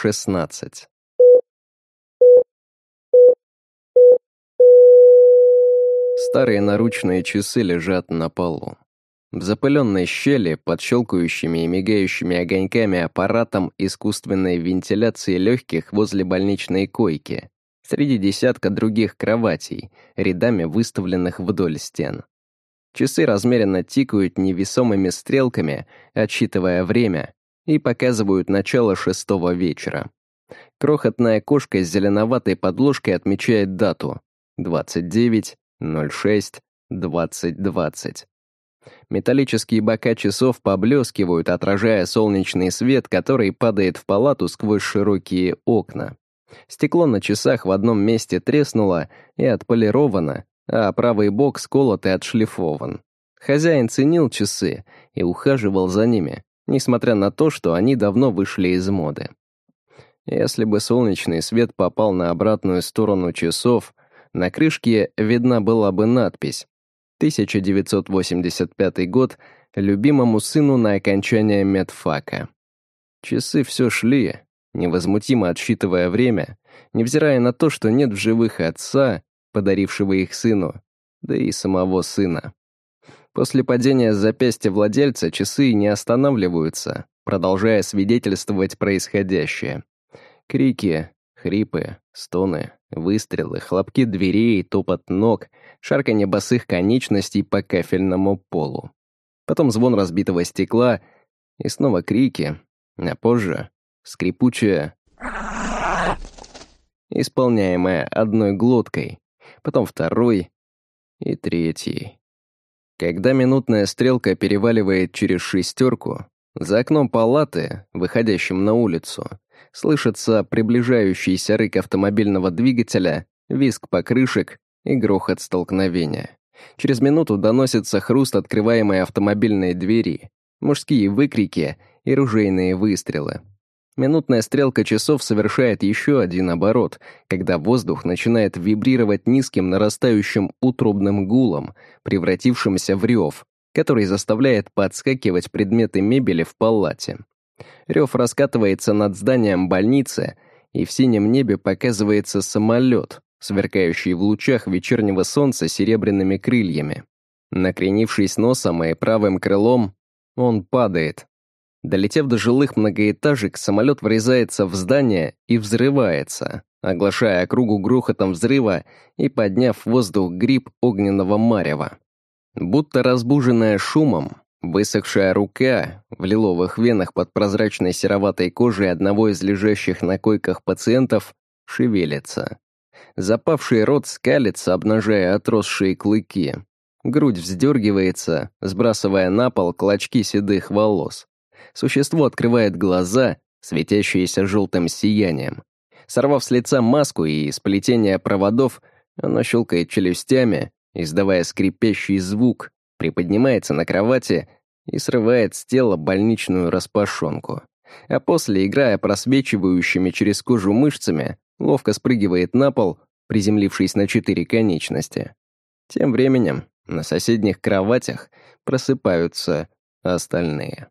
16. Старые наручные часы лежат на полу. В запыленной щели, под щелкающими и мигающими огоньками аппаратом искусственной вентиляции легких возле больничной койки, среди десятка других кроватей, рядами выставленных вдоль стен. Часы размеренно тикают невесомыми стрелками, отсчитывая время, и показывают начало шестого вечера. Крохотная кошка с зеленоватой подложкой отмечает дату — 29, 06, 2020. Металлические бока часов поблескивают, отражая солнечный свет, который падает в палату сквозь широкие окна. Стекло на часах в одном месте треснуло и отполировано, а правый бок сколот и отшлифован. Хозяин ценил часы и ухаживал за ними, несмотря на то, что они давно вышли из моды. Если бы солнечный свет попал на обратную сторону часов, на крышке видна была бы надпись 1985 год любимому сыну на окончание медфака. Часы все шли, невозмутимо отсчитывая время, невзирая на то, что нет в живых отца, подарившего их сыну, да и самого сына. После падения с запястья владельца часы не останавливаются, продолжая свидетельствовать происходящее. Крики, хрипы, стоны, выстрелы, хлопки дверей, топот ног, шарканье босых конечностей по кафельному полу. Потом звон разбитого стекла и снова крики, а позже скрипучее, исполняемое одной глоткой, потом второй и третий. Когда минутная стрелка переваливает через шестерку, за окном палаты, выходящим на улицу, слышится приближающийся рык автомобильного двигателя, визг покрышек и грохот столкновения. Через минуту доносится хруст открываемой автомобильной двери, мужские выкрики и ружейные выстрелы. Минутная стрелка часов совершает еще один оборот, когда воздух начинает вибрировать низким нарастающим утробным гулом, превратившимся в рев, который заставляет подскакивать предметы мебели в палате. Рев раскатывается над зданием больницы, и в синем небе показывается самолет, сверкающий в лучах вечернего солнца серебряными крыльями. Накренившись носом и правым крылом, он падает, Долетев до жилых многоэтажек, самолет врезается в здание и взрывается, оглашая округу грохотом взрыва и подняв в воздух гриб огненного марева. Будто разбуженная шумом, высохшая рука в лиловых венах под прозрачной сероватой кожей одного из лежащих на койках пациентов шевелится. Запавший рот скалится, обнажая отросшие клыки. Грудь вздергивается, сбрасывая на пол клочки седых волос. Существо открывает глаза, светящиеся желтым сиянием. Сорвав с лица маску и сплетение проводов, оно щелкает челюстями, издавая скрипящий звук, приподнимается на кровати и срывает с тела больничную распашонку. А после, играя просвечивающими через кожу мышцами, ловко спрыгивает на пол, приземлившись на четыре конечности. Тем временем на соседних кроватях просыпаются остальные.